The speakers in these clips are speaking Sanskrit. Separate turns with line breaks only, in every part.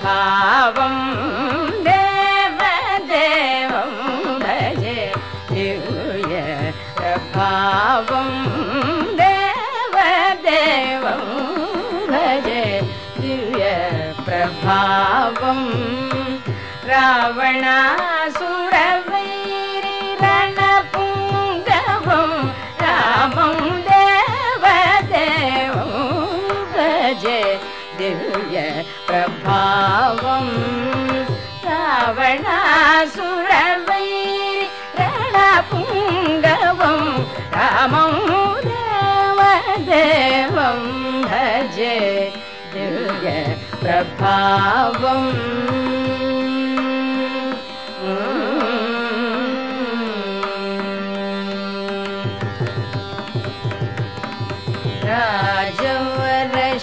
प्रभावं देवदेवं भजे दिव्य प्रभावं देवदेवं भजे दिव्य प्रभावम् रावणासुरवैरिरणपुङ्गवं प्रभावम् रावणासुरवैरिरणपुङ्गवं रामं देवदेवं भजे प्रभावम्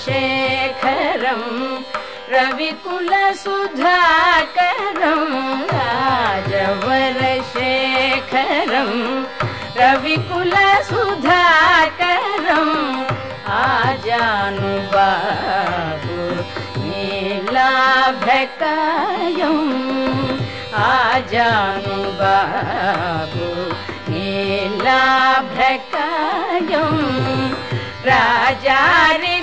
राजवरशेखरं रविकुलसुधाकरं राजवरशेखरं रविकुलसुधाकरम् आजानुबाबु नीलाभ्यकायम् आजानुबाबु नीलाभ्यकायम् राजारि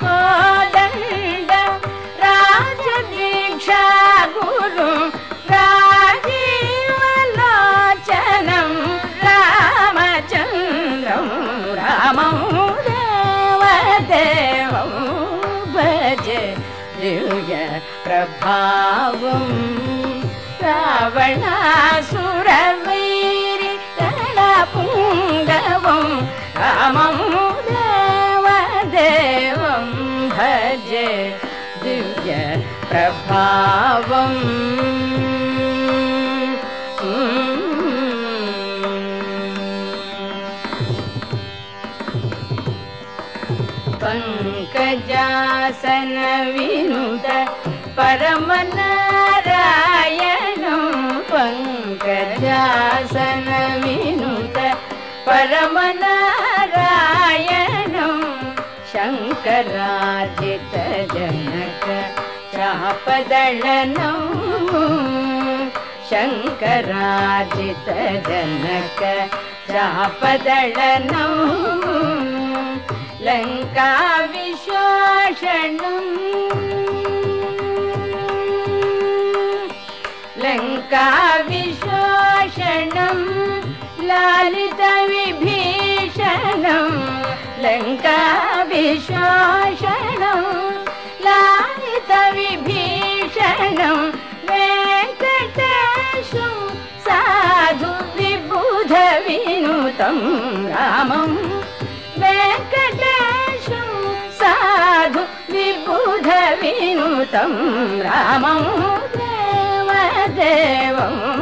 कोदण्ड राजदीक्षा गुरु राजीवलोचनं रामचन्द्रं रामं देवदेवं भजे दिव्य प्रभावम् रावणासुरवैरि दिव्य प्रभावम्। पङ्कजासन विनुद परमनारायणं पङ्कजासन विनुद परमनारायणं शङ्करार्जितजनक चापदळनं शङ्करार्जितजनक चापदळनं लङ्का लङ्का विशोषणं लालितविभीषणं लङ्का विशोषणं लालितविभीषणं वेङ्कटेशु साधु विबुधविनुतं रामम् वेङ्कटेशु साधु विबुधविनुतं रामं। देवदेवं भजे दिव्य